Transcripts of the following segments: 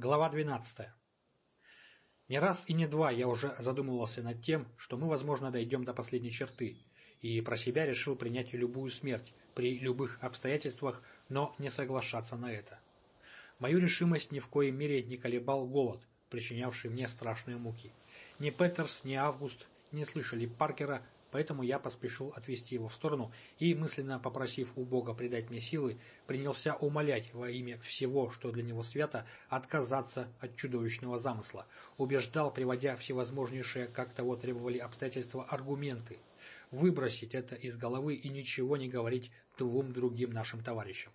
Глава 12. Не раз и не два я уже задумывался над тем, что мы, возможно, дойдем до последней черты, и про себя решил принять любую смерть при любых обстоятельствах, но не соглашаться на это. Мою решимость ни в коей мере не колебал голод, причинявший мне страшные муки. Ни Петерс, ни Август не слышали Паркера Поэтому я поспешил отвести его в сторону и, мысленно попросив у Бога придать мне силы, принялся умолять во имя всего, что для него свято, отказаться от чудовищного замысла. Убеждал, приводя всевозможнейшие, как того требовали обстоятельства, аргументы. Выбросить это из головы и ничего не говорить двум другим нашим товарищам.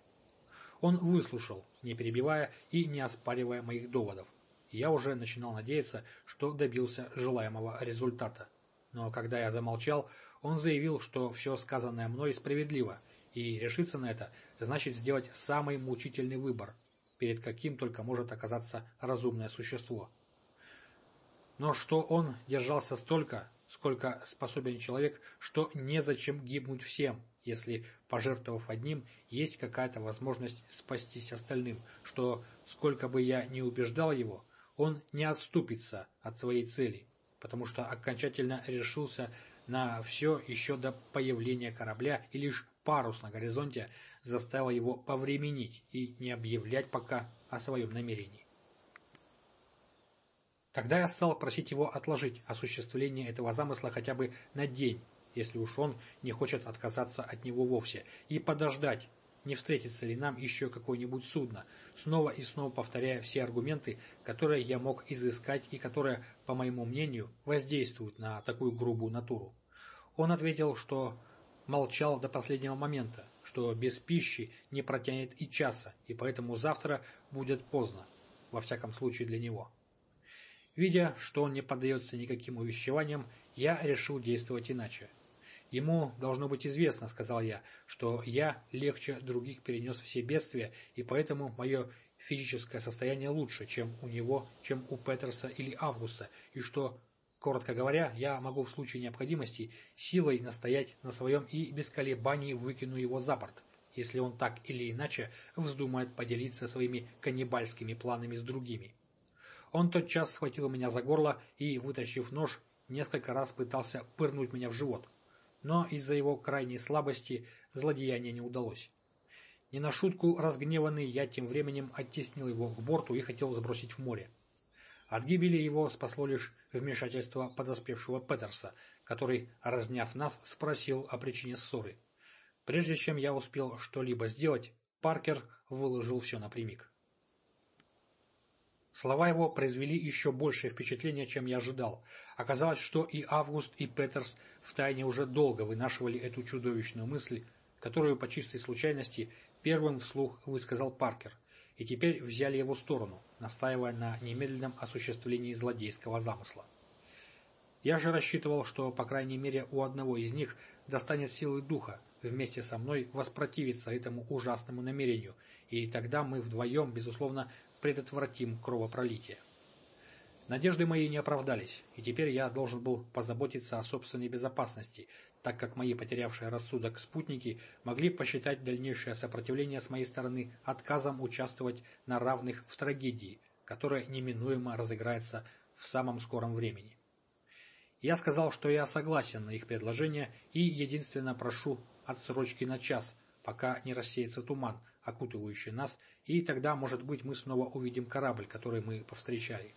Он выслушал, не перебивая и не оспаривая моих доводов. Я уже начинал надеяться, что добился желаемого результата но когда я замолчал, он заявил, что все сказанное мной справедливо, и решиться на это значит сделать самый мучительный выбор, перед каким только может оказаться разумное существо. Но что он держался столько, сколько способен человек, что незачем гибнуть всем, если, пожертвовав одним, есть какая-то возможность спастись остальным, что, сколько бы я ни убеждал его, он не отступится от своей цели, потому что окончательно решился на все еще до появления корабля, и лишь парус на горизонте заставил его повременить и не объявлять пока о своем намерении. Тогда я стал просить его отложить осуществление этого замысла хотя бы на день, если уж он не хочет отказаться от него вовсе, и подождать, не встретится ли нам еще какое-нибудь судно, снова и снова повторяя все аргументы, которые я мог изыскать и которые, по моему мнению, воздействуют на такую грубую натуру. Он ответил, что молчал до последнего момента, что без пищи не протянет и часа, и поэтому завтра будет поздно, во всяком случае для него. Видя, что он не поддается никаким увещеваниям, я решил действовать иначе. Ему должно быть известно, сказал я, что я легче других перенес все бедствия, и поэтому мое физическое состояние лучше, чем у него, чем у Петерса или Августа, и что, коротко говоря, я могу в случае необходимости силой настоять на своем и без колебаний выкину его за борт, если он так или иначе вздумает поделиться своими каннибальскими планами с другими. Он тотчас схватил меня за горло и, вытащив нож, несколько раз пытался пырнуть меня в живот но из-за его крайней слабости злодеяние не удалось. Не на шутку разгневанный, я тем временем оттеснил его к борту и хотел сбросить в море. От гибели его спасло лишь вмешательство подоспевшего Петерса, который, разняв нас, спросил о причине ссоры. Прежде чем я успел что-либо сделать, Паркер выложил все напрямик. Слова его произвели еще большее впечатление, чем я ожидал. Оказалось, что и Август, и Петерс втайне уже долго вынашивали эту чудовищную мысль, которую по чистой случайности первым вслух высказал Паркер, и теперь взяли его сторону, настаивая на немедленном осуществлении злодейского замысла. Я же рассчитывал, что, по крайней мере, у одного из них достанет силы духа вместе со мной воспротивиться этому ужасному намерению, и тогда мы вдвоем, безусловно, предотвратим кровопролитие. Надежды мои не оправдались, и теперь я должен был позаботиться о собственной безопасности, так как мои потерявшие рассудок спутники могли посчитать дальнейшее сопротивление с моей стороны отказом участвовать на равных в трагедии, которая неминуемо разыграется в самом скором времени. Я сказал, что я согласен на их предложение и единственно прошу отсрочки на час, пока не рассеется туман, окутывающий нас, и тогда, может быть, мы снова увидим корабль, который мы повстречали.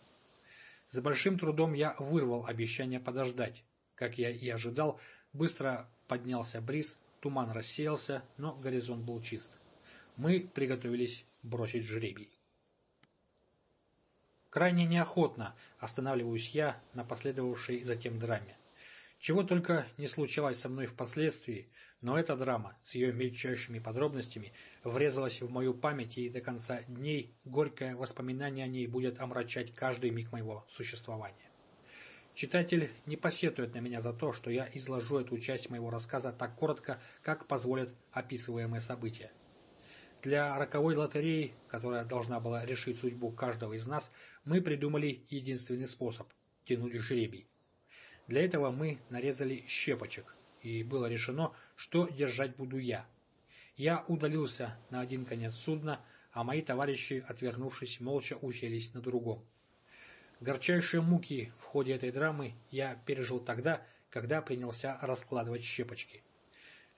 За большим трудом я вырвал обещание подождать. Как я и ожидал, быстро поднялся бриз, туман рассеялся, но горизонт был чист. Мы приготовились бросить жребий. Крайне неохотно останавливаюсь я на последовавшей затем драме. Чего только не случалось со мной впоследствии, но эта драма с ее мельчайшими подробностями врезалась в мою память, и до конца дней горькое воспоминание о ней будет омрачать каждый миг моего существования. Читатель не посетует на меня за то, что я изложу эту часть моего рассказа так коротко, как позволят описываемые события. Для роковой лотереи, которая должна была решить судьбу каждого из нас, мы придумали единственный способ – тянуть жребий. Для этого мы нарезали щепочек, и было решено, что держать буду я. Я удалился на один конец судна, а мои товарищи, отвернувшись, молча уселись на другом. Горчайшие муки в ходе этой драмы я пережил тогда, когда принялся раскладывать щепочки.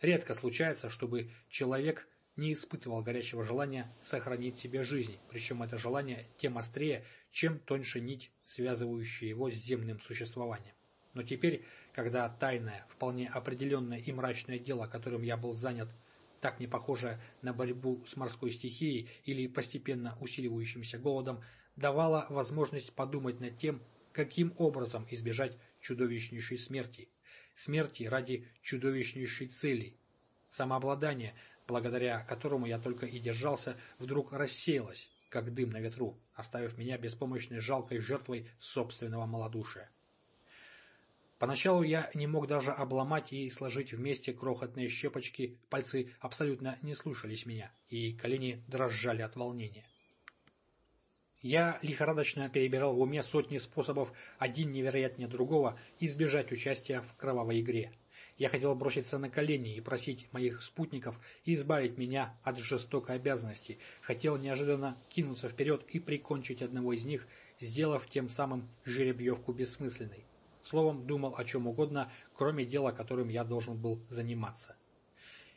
Редко случается, чтобы человек не испытывал горячего желания сохранить себе жизнь, причем это желание тем острее, чем тоньше нить, связывающая его с земным существованием. Но теперь, когда тайное, вполне определенное и мрачное дело, которым я был занят, так не похоже на борьбу с морской стихией или постепенно усиливающимся голодом, давало возможность подумать над тем, каким образом избежать чудовищнейшей смерти. Смерти ради чудовищнейшей цели. Самообладание, благодаря которому я только и держался, вдруг рассеялось, как дым на ветру, оставив меня беспомощной жалкой жертвой собственного малодушия. Поначалу я не мог даже обломать и сложить вместе крохотные щепочки, пальцы абсолютно не слушались меня, и колени дрожали от волнения. Я лихорадочно перебирал в уме сотни способов, один невероятнее другого, избежать участия в кровавой игре. Я хотел броситься на колени и просить моих спутников избавить меня от жестокой обязанности, хотел неожиданно кинуться вперед и прикончить одного из них, сделав тем самым жеребьевку бессмысленной. Словом, думал о чем угодно, кроме дела, которым я должен был заниматься.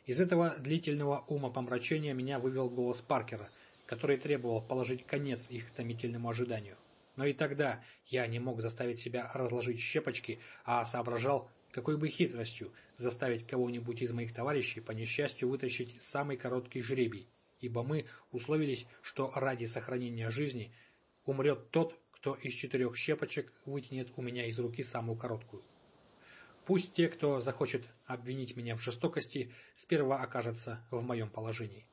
Из этого длительного умопомрачения меня вывел голос Паркера, который требовал положить конец их томительному ожиданию. Но и тогда я не мог заставить себя разложить щепочки, а соображал, какой бы хитростью заставить кого-нибудь из моих товарищей по несчастью вытащить самый короткий жребий, ибо мы условились, что ради сохранения жизни умрет тот, кто из четырех щепочек вытянет у меня из руки самую короткую. Пусть те, кто захочет обвинить меня в жестокости, сперва окажется в моем положении.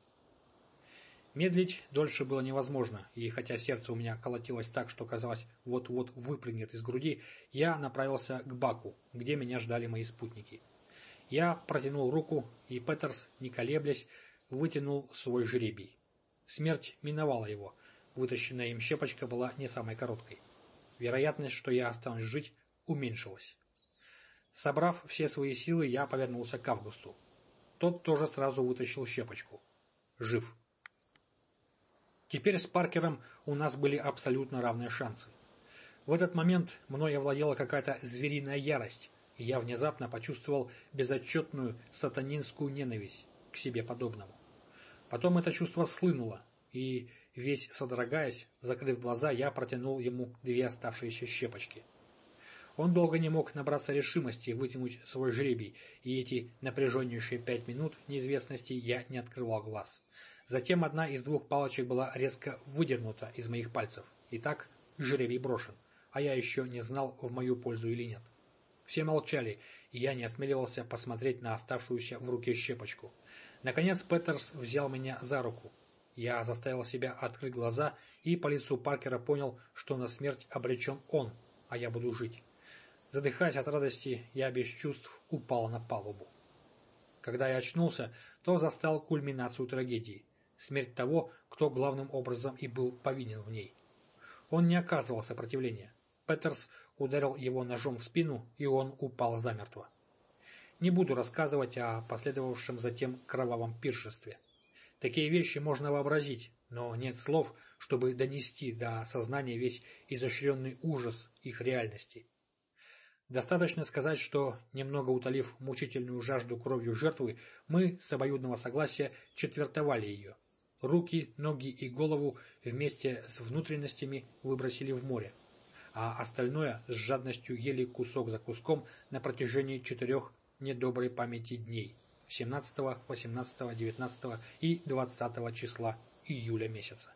Медлить дольше было невозможно, и хотя сердце у меня колотилось так, что казалось вот-вот выпрыгнет из груди, я направился к баку, где меня ждали мои спутники. Я протянул руку, и Петерс, не колеблясь, вытянул свой жребий. Смерть миновала его, Вытащенная им щепочка была не самой короткой. Вероятность, что я останусь жить, уменьшилась. Собрав все свои силы, я повернулся к Августу. Тот тоже сразу вытащил щепочку. Жив. Теперь с Паркером у нас были абсолютно равные шансы. В этот момент мной овладела какая-то звериная ярость, и я внезапно почувствовал безотчетную сатанинскую ненависть к себе подобному. Потом это чувство слынуло, и Весь содрогаясь, закрыв глаза, я протянул ему две оставшиеся щепочки. Он долго не мог набраться решимости вытянуть свой жребий, и эти напряженнейшие пять минут неизвестности я не открывал глаз. Затем одна из двух палочек была резко выдернута из моих пальцев. Итак, жребий брошен, а я еще не знал, в мою пользу или нет. Все молчали, и я не осмеливался посмотреть на оставшуюся в руке щепочку. Наконец Петерс взял меня за руку. Я заставил себя открыть глаза и по лицу Паркера понял, что на смерть обречен он, а я буду жить. Задыхаясь от радости, я без чувств упал на палубу. Когда я очнулся, то застал кульминацию трагедии – смерть того, кто главным образом и был повинен в ней. Он не оказывал сопротивления. Петерс ударил его ножом в спину, и он упал замертво. Не буду рассказывать о последовавшем затем кровавом пиршестве. Такие вещи можно вообразить, но нет слов, чтобы донести до сознания весь изощренный ужас их реальности. Достаточно сказать, что, немного утолив мучительную жажду кровью жертвы, мы с обоюдного согласия четвертовали ее. Руки, ноги и голову вместе с внутренностями выбросили в море, а остальное с жадностью ели кусок за куском на протяжении четырех недоброй памяти дней. 17, 18, 19 и 20 числа июля месяца.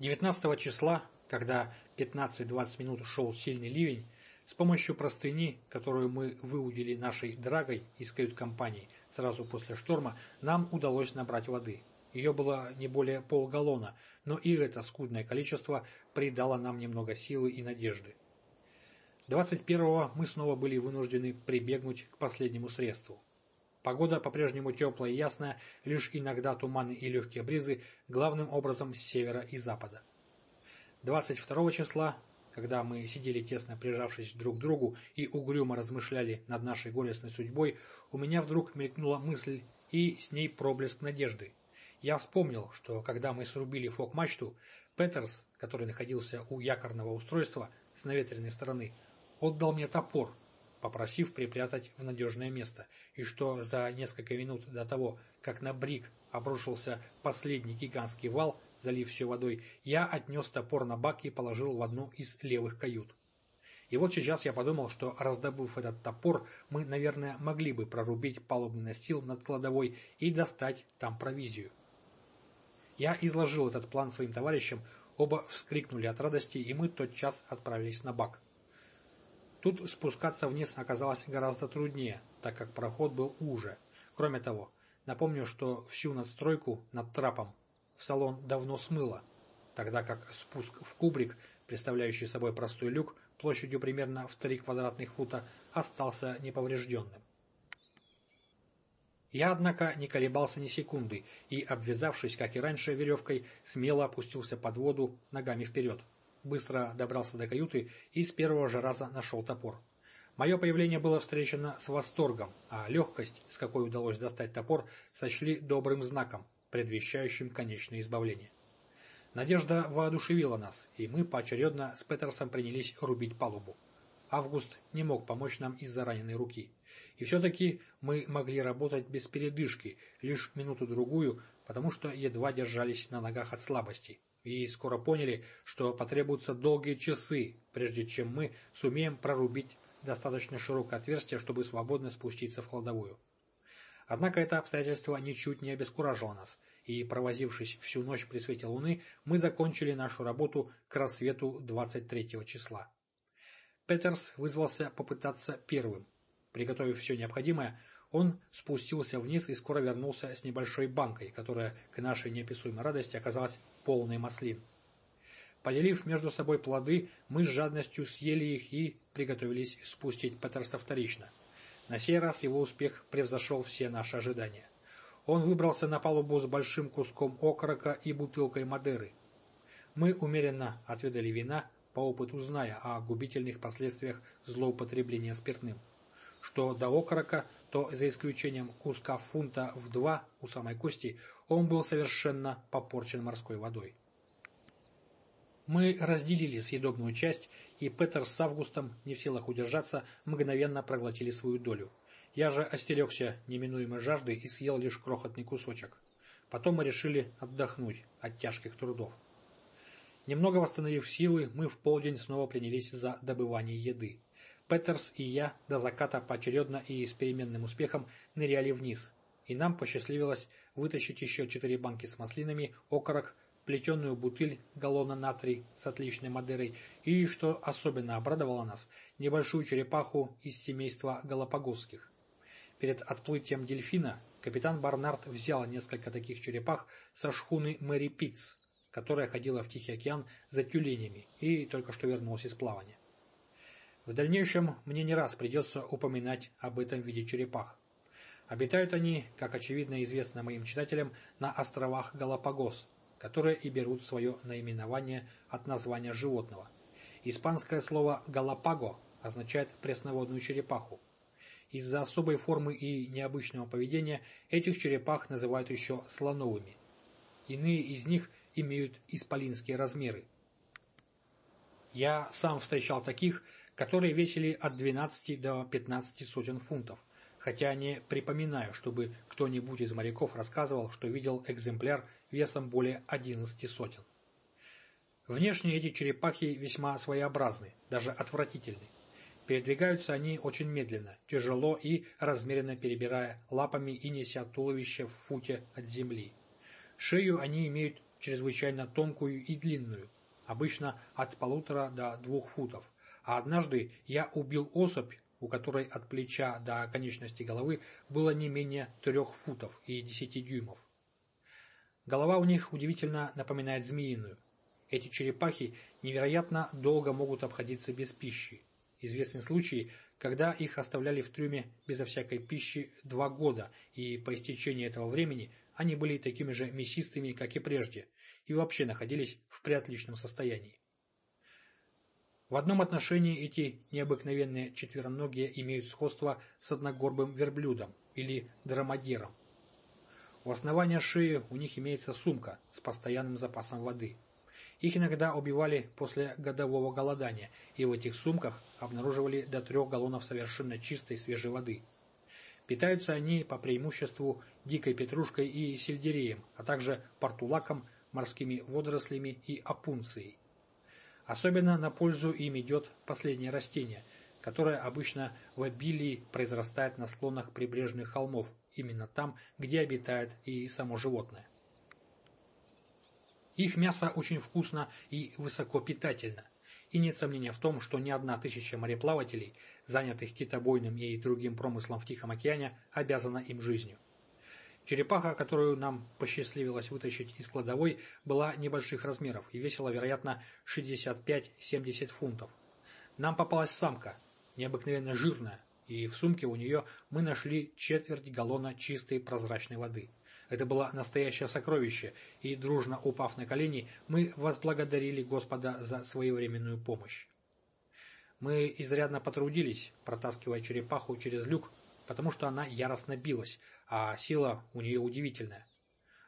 19 числа, когда 15-20 минут шел сильный ливень, с помощью простыни, которую мы выудили нашей драгой из кают-компании сразу после шторма, нам удалось набрать воды. Ее было не более полгаллона, но и это скудное количество придало нам немного силы и надежды. 21-го мы снова были вынуждены прибегнуть к последнему средству. Погода по-прежнему теплая и ясная, лишь иногда туманы и легкие бризы, главным образом с севера и запада. 22 числа, когда мы сидели тесно прижавшись друг к другу и угрюмо размышляли над нашей горестной судьбой, у меня вдруг мелькнула мысль и с ней проблеск надежды. Я вспомнил, что когда мы срубили фок-мачту, Петерс, который находился у якорного устройства с наветренной стороны, отдал мне топор, попросив припрятать в надежное место, и что за несколько минут до того, как на брик обрушился последний гигантский вал, залив все водой, я отнес топор на бак и положил в одну из левых кают. И вот сейчас я подумал, что раздобыв этот топор, мы, наверное, могли бы прорубить палубный настил над кладовой и достать там провизию. Я изложил этот план своим товарищам, оба вскрикнули от радости, и мы тотчас отправились на бак. Тут спускаться вниз оказалось гораздо труднее, так как проход был уже. Кроме того, напомню, что всю надстройку над трапом в салон давно смыло, тогда как спуск в кубрик, представляющий собой простой люк, площадью примерно в 3 квадратных фута, остался неповрежденным. Я, однако, не колебался ни секунды и, обвязавшись, как и раньше, веревкой, смело опустился под воду ногами вперед. Быстро добрался до каюты и с первого же раза нашел топор. Мое появление было встречено с восторгом, а легкость, с какой удалось достать топор, сочли добрым знаком, предвещающим конечное избавление. Надежда воодушевила нас, и мы поочередно с Петерсом принялись рубить палубу. Август не мог помочь нам из-за раненой руки. И все-таки мы могли работать без передышки, лишь минуту-другую, потому что едва держались на ногах от слабости. И скоро поняли, что потребуются долгие часы, прежде чем мы сумеем прорубить достаточно широкое отверстие, чтобы свободно спуститься в кладовую. Однако это обстоятельство ничуть не обескуражило нас, и, провозившись всю ночь при свете луны, мы закончили нашу работу к рассвету 23 числа. Петерс вызвался попытаться первым. Приготовив все необходимое, он спустился вниз и скоро вернулся с небольшой банкой, которая, к нашей неописуемой радости, оказалась полной маслин. Поделив между собой плоды, мы с жадностью съели их и приготовились спустить Петерса вторично. На сей раз его успех превзошел все наши ожидания. Он выбрался на палубу с большим куском окорока и бутылкой Мадеры. Мы умеренно отведали вина, по опыту зная о губительных последствиях злоупотребления спиртным. Что до окорока, то за исключением куска фунта в два у самой кости, он был совершенно попорчен морской водой. Мы разделили съедобную часть, и Петер с Августом, не в силах удержаться, мгновенно проглотили свою долю. Я же остерегся неминуемой жажды и съел лишь крохотный кусочек. Потом мы решили отдохнуть от тяжких трудов. Немного восстановив силы, мы в полдень снова принялись за добывание еды. Петерс и я до заката поочередно и с переменным успехом ныряли вниз, и нам посчастливилось вытащить еще четыре банки с маслинами, окорок, плетеную бутыль галлона натрий с отличной Мадерой и, что особенно обрадовало нас, небольшую черепаху из семейства галапагосских. Перед отплытием дельфина капитан Барнард взял несколько таких черепах со шхуны Мэри Питц, которая ходила в Тихий океан за тюленями и только что вернулась из плавания. В дальнейшем мне не раз придется упоминать об этом виде черепах. Обитают они, как очевидно известно моим читателям, на островах Галапагос, которые и берут свое наименование от названия животного. Испанское слово «галапаго» означает пресноводную черепаху. Из-за особой формы и необычного поведения этих черепах называют еще слоновыми. Иные из них имеют исполинские размеры. Я сам встречал таких, которые весили от 12 до 15 сотен фунтов, хотя не припоминаю, чтобы кто-нибудь из моряков рассказывал, что видел экземпляр весом более 11 сотен. Внешне эти черепахи весьма своеобразны, даже отвратительны. Передвигаются они очень медленно, тяжело и размеренно перебирая лапами и неся туловище в футе от земли. Шею они имеют чрезвычайно тонкую и длинную, обычно от полутора до двух футов, а однажды я убил особь, у которой от плеча до конечности головы было не менее трех футов и десяти дюймов. Голова у них удивительно напоминает змеиную. Эти черепахи невероятно долго могут обходиться без пищи. Известны случаи, когда их оставляли в трюме безо всякой пищи два года, и по истечении этого времени они были такими же мясистыми, как и прежде, и вообще находились в приотличном состоянии. В одном отношении эти необыкновенные четвероногие имеют сходство с одногорбым верблюдом или драмадером. У основания шеи у них имеется сумка с постоянным запасом воды. Их иногда убивали после годового голодания, и в этих сумках обнаруживали до трех галлонов совершенно чистой свежей воды. Питаются они по преимуществу дикой петрушкой и сельдереем, а также портулаком, морскими водорослями и опунцией. Особенно на пользу им идет последнее растение, которое обычно в обилии произрастает на склонах прибрежных холмов, именно там, где обитает и само животное. Их мясо очень вкусно и высоко питательно. И нет сомнения в том, что ни одна тысяча мореплавателей, занятых китобойным и другим промыслом в Тихом океане, обязана им жизнью. Черепаха, которую нам посчастливилось вытащить из кладовой, была небольших размеров и весила, вероятно, 65-70 фунтов. Нам попалась самка, необыкновенно жирная, и в сумке у нее мы нашли четверть галлона чистой прозрачной воды. Это было настоящее сокровище, и, дружно упав на колени, мы возблагодарили Господа за своевременную помощь. Мы изрядно потрудились, протаскивая черепаху через люк, потому что она яростно билась, а сила у нее удивительная.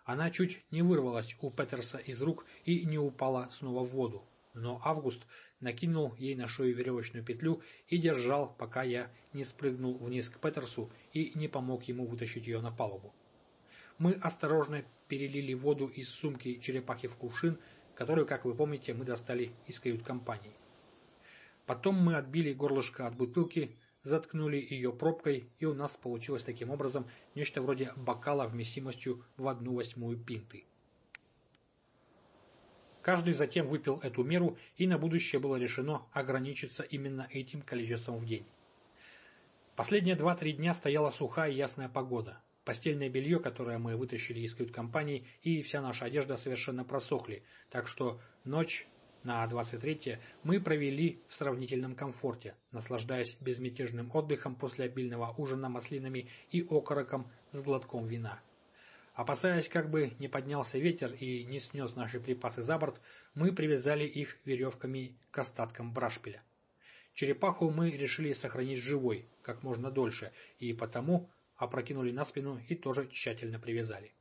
Она чуть не вырвалась у Петерса из рук и не упала снова в воду, но Август накинул ей на шею веревочную петлю и держал, пока я не спрыгнул вниз к Петерсу и не помог ему вытащить ее на палубу. Мы осторожно перелили воду из сумки черепахи в кувшин, которую, как вы помните, мы достали из кают-компании. Потом мы отбили горлышко от бутылки, заткнули ее пробкой, и у нас получилось таким образом нечто вроде бокала вместимостью в одну восьмую пинты. Каждый затем выпил эту меру, и на будущее было решено ограничиться именно этим количеством в день. Последние два-три дня стояла сухая и ясная погода. Постельное белье, которое мы вытащили из кают-компании, и вся наша одежда совершенно просохли, так что ночь на 23 мы провели в сравнительном комфорте, наслаждаясь безмятежным отдыхом после обильного ужина маслинами и окороком с глотком вина. Опасаясь, как бы не поднялся ветер и не снес наши припасы за борт, мы привязали их веревками к остаткам брашпиля. Черепаху мы решили сохранить живой как можно дольше, и потому опрокинули на спину и тоже тщательно привязали.